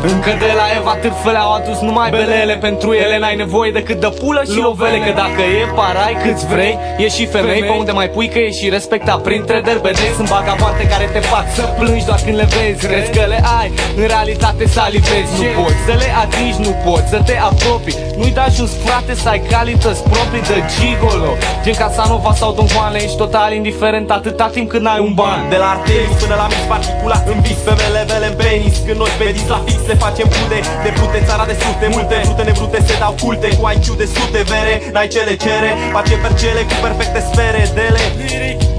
Că de la Eva târfele au adus numai belele Pentru ele. N-ai nevoie decât de pulă și lovele. Că dacă e parai câți vrei, e și femei. Pe unde mai pui că e și respectat printre derbedei Sunt vagabonte care te fac să plângi doar când le vezi. Crezi? Că le ai, în realitate salivezi Nu poți să le atingi, nu poți să te apropii. Nu-i da ajuns frate să ai calități proprii de gigolo. Gen Casanova sau Don Juan, le ești total indiferent atâta timp când ai un ban. De la arterii până la mici particulat În vis, femele, vele în penis. Când noi pe dis la fix le facem pude De pute țara de sute, multe vrute nevrute Se dau culte cu IQ de sute vere N-ai ce le cere, face percele cu perfecte sfere Dele,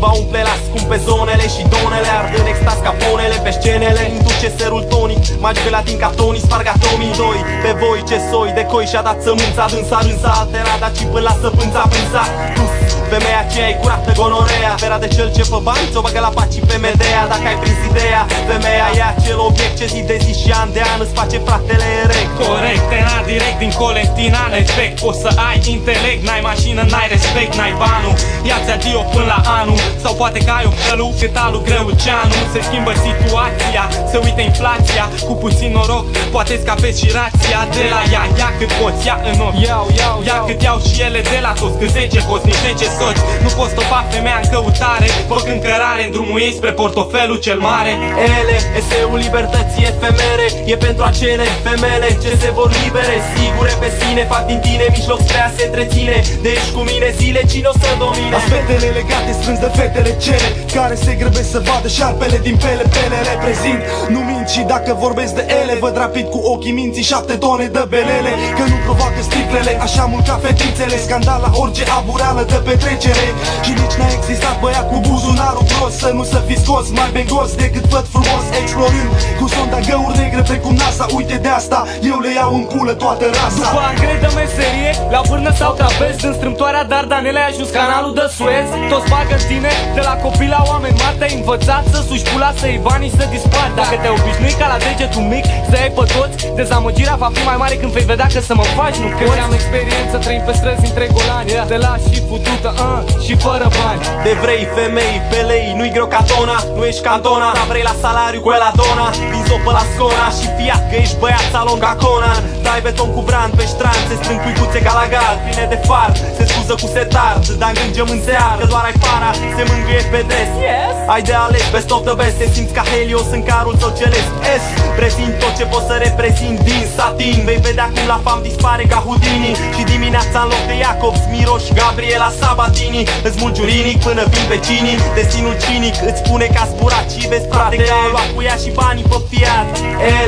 va umple la scumpe zonele Și donele ard în extaz caponele Pe scenele induce serul tonic Magi pe latin ca Tony, sparg atomii doi Pe voi ce soi de coi și-a dat sămânța Dânsa, rânsa, alterat, dar ci până la săpânța Pânza, dus, Femeia aceea e curată gonorea? Vera de cel ce fă bani, ți-o bagă la paci pe Medea. Dacă ai prins ideea, femeia e acel obiect Ce zi de zi și an de an îți face fratele erect Corect, tena direct din Colentina Respect, poți să ai intelect N-ai mașină, n-ai respect, n-ai banul. Ia-ți adio până la anul. Sau poate că ai o călu, cât alu greu ceanul Se schimbă situația, se uită inflația Cu puțin noroc, poate scapeți și rația. De la ea, ia cât poți, ia în ochi. Iau, iau, Ia iau. cât iau și ele de la toți Cât 10 hoți, nici 10 soți Nu poți stopa femeia în căutare Făcând cărare în drumul ei spre portofelul cel mare. Ele, eseul libertății efemere E pentru acele femele ce se vor libere. Sigure pe sine, fac din tine mijloc spre a se întreține. De ești cu mine zile, cine o să domine? Aspetele legate strâns de fetele cele Care se grăbesc să vadă șarpele din pele Pele reprezint, nu mint și dacă vorbesc de ele Văd rapid cu ochii minții șapte tone de belele Că nu provoacă sticlele, așa mult ca fetițele. Scandal la orice abureală de petrecere. Și nici n-a existat băiat cu buzunarul gros. Să nu să fi scos mai bengos decât văd frumos Explorând cu sonda găuri negre precum NASA. Uite de asta, eu le iau în pulă toată rasa. După angre de meserie, la vârnă sau trapez În strâmtoarea Dardanele ai ajuns canalul de Suez. Toți bagă în tine, de la copii la oameni mari Te-ai învățat să suși pula, să iei banii, să disparți. Dacă te obișnui ca la degetul mic, să iei pe toți Dezamăgirea va fi mai mare când vei vedea că să mă faci, nu că am experiență trăind pe străzi între golani Te lași și futută, uh, și fără bani. De vrei, femei, pe lei, nu-i greu ca tona Nu ești cantona, dar vrei la salariu cu la dona Din zopă la scona și fiat că ești băiat salon ca Conan. Dai beton cu brand pe strand, se strâng cuicuțe ca la gal Pline de far, se scuză cu setard Dar îngângem în seară, că doar ai para Se mângâie pe des. Yes. Ai de ales, best of the best Te simți ca Helios în carul tău celest. S, prezint tot ce pot să reprezint din satin. Vei vedea cum la fam dispare ca Houdini. Și dimineața în loc de Iacobs, Miroș, Gabriela Sabatini. Îți mulgi urinic până vin vecinii. Destinul cinic îți spune că a zburat și vezi frate Că au luat cu ea și banii pe fiat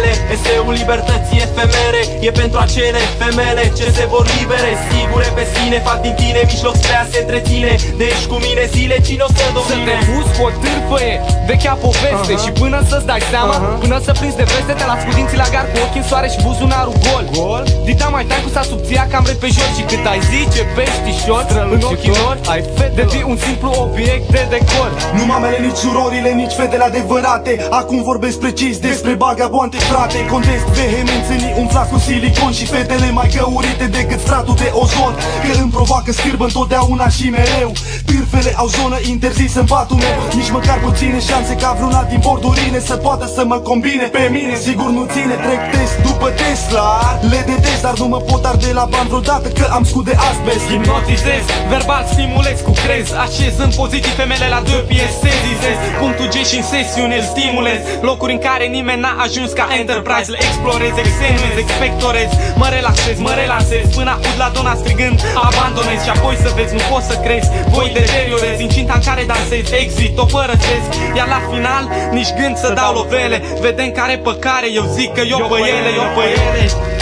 Ele, eseul libertății efemere E pentru acele femele ce se vor libere. Sigure pe sine, fac din tine mijloc spre a se întreține. De ești cu mine zile, cine o să Să te domine? fuzi cu o târfă e vechea poveste Și până să-ți dai seama, până să prinzi de veste Te las cu dinții la gar cu ochii în soare și buzunarul gol. Gol? Dita mai tai cu sa subția cam repejor Și cât ai zice peștișor În ochii lor ai fete. Devii un simplu obiect de decor. Nu mamele, nici surorile, nici fetele adevărate. Acum vorbesc precis despre bagaboante, frate Contest vehemențenii umflat cu silicon Și fetele mai găurite decât stratul de ozon. Că îmi provoacă scârbă întotdeauna și mereu. Târfele au zonă interzisă în patul meu. Nici măcar puține șanse ca vreuna din bordurile Să poată să mă combine pe mine. Sigur nu ține, trec test după Tesla Le detest, dar nu mă pot arde la bani vreodată Că am scut de asbest. Hipnotizez, verbal stimulez cu crez. Așez în poziții femele la două piese Sezizez, punctul G și în sesiune îl stimulez. Locuri în care nimeni n-a ajuns ca Enterprise Le explorez, extenuez, expectorez Mă relaxez, mă relansez Până aud la dona strigând Abandonez și apoi să vezi, nu poți să crezi. Voi deteriorez, incinta în care dansez Exit, o părăsesc. Iar la final, nici gând să dau lovele. Vedem care pe care eu zic că eu pe ele, eu pe ele